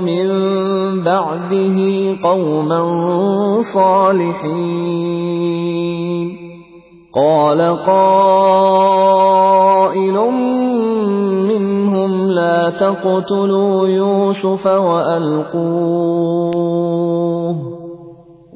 مِن بَعْدِهِ قَوْمًا صَالِحِينَ. قَالَ قَائِلٌ مِّنْهُمْ لَا تَقْتُلُوا يُوسُفَ وَأَلْقُوهُ.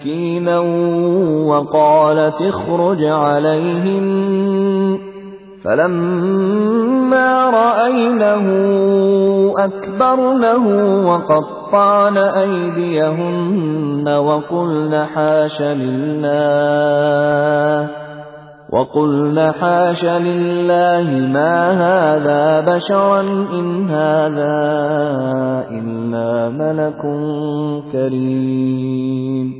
سكينا وقالت اخرج عليهن فلما رأينه أكبرنه وقطعن أيديهن وقلن حاش لله وقلن حاش لله ما هذا بشرا إن هذا إلا ملك كريم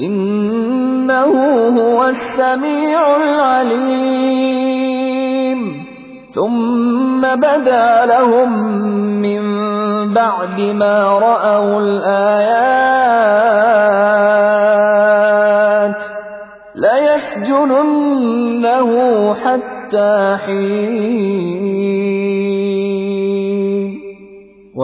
إنه هو السميع العليم. ثم بدا لهم من بعد ما رأوا الآيات. ليسجننه حتى حين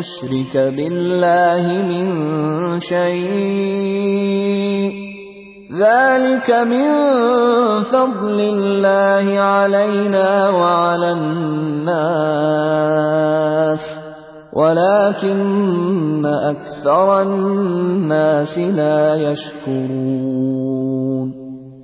نشرك بالله من شيء. ذلك من فضل الله علينا وعلى الناس. ولكن أكثر الناس لا يشكرون.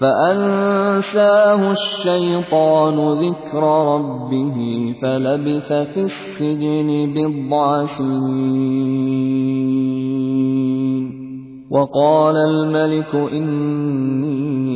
فأنساه الشيطان ذكر ربه فلبث في السجن بضع سنين. وقال الملك إني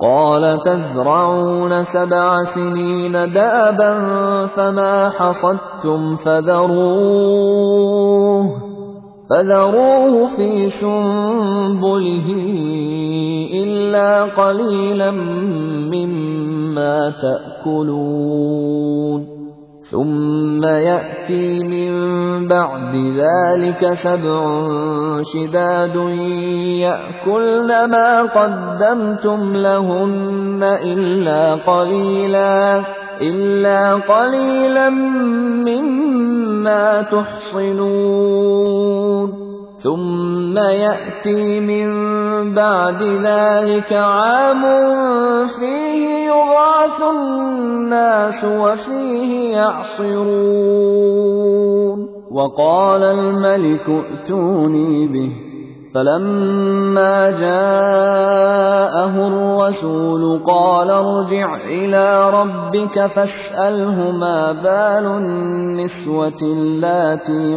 قال تزرعون سبع سنين دابا فما حصدتم فذروه فذروه في سنبله إلا قليلا مما تأكلون. ثم يأتي من بعد ذلك سبع شداد يأكلن ما قدمتم لهن إلا قليلا إلا قليلا مما تحصنون. ثم يأتي من بعد ذلك عام فيه يغاث الناس وفيه يعصرون وقال الملك ائتوني به فلما جاءه الرسول قال ارجع إلى ربك فاسأله ما بال النسوة اللاتي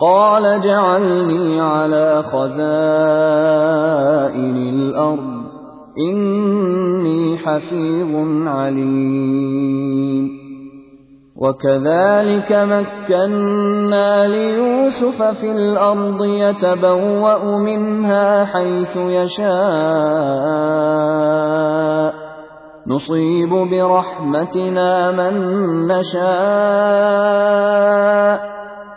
قَالَ اجْعَلْنِي عَلَىٰ خَزَائِنِ الْأَرْضِ ۖ. إِنِّي حَفِيظٌ عَلِيمٌ. وَكَذَٰلِكَ مَكَّنَّا لِيُوسُفَ فِي الْأَرْضِ يَتَبَوَّأُ مِنْهَا حَيْثُ يَشَاءُ ۚ. نُصِيبُ بِرَحْمَتِنَا مَن نَّشَاءُ.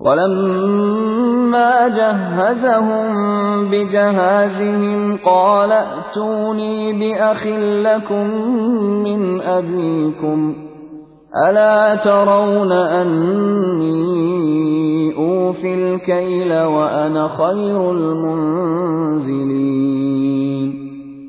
ولما جهزهم بجهازهم قال ائتوني بأخ لكم من أبيكم ألا ترون أني أوفي الكيل وأنا خير المنزلين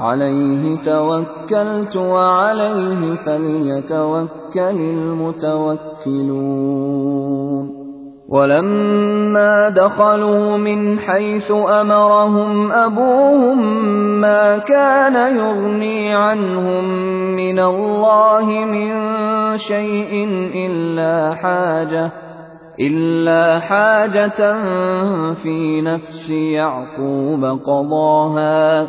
عليه توكلت وعليه فليتوكل المتوكلون. ولما دخلوا من حيث أمرهم أبوهم ما كان يغني عنهم من الله من شيء إلا حاجة إلا حاجة في نفس يعقوب قضاها.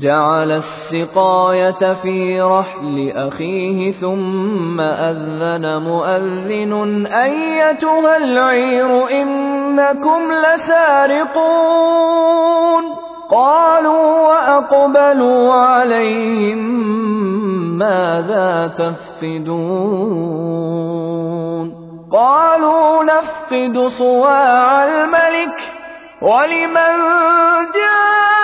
جعل السقاية في رحل أخيه ثم أذن مؤذن أيتها العير إنكم لسارقون قالوا وأقبلوا عليهم ماذا تفقدون قالوا نفقد صواع الملك ولمن جاء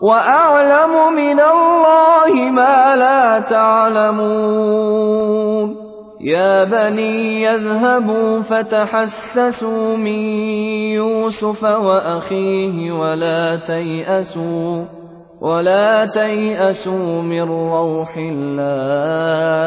وأعلم من الله ما لا تعلمون. يا بني يذهبوا فتحسسوا من يوسف وأخيه ولا تيأسوا ولا تيأسوا من روح الله.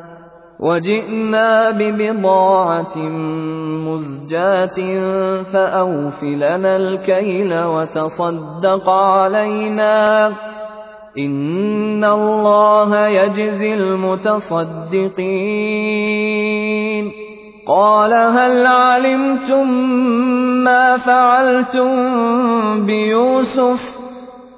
وجئنا ببضاعة مزجاة فأوف لنا الكيل وتصدق علينا. إن الله يجزي المتصدقين. قال هل علمتم ما فعلتم بيوسف؟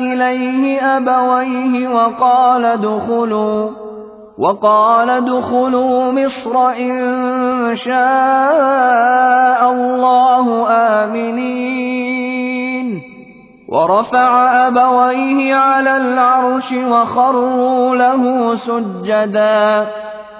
إليه أبويه وقال ادخلوا وقال ادخلوا مصر إن شاء الله آمنين. ورفع أبويه على العرش وخروا له سجدا.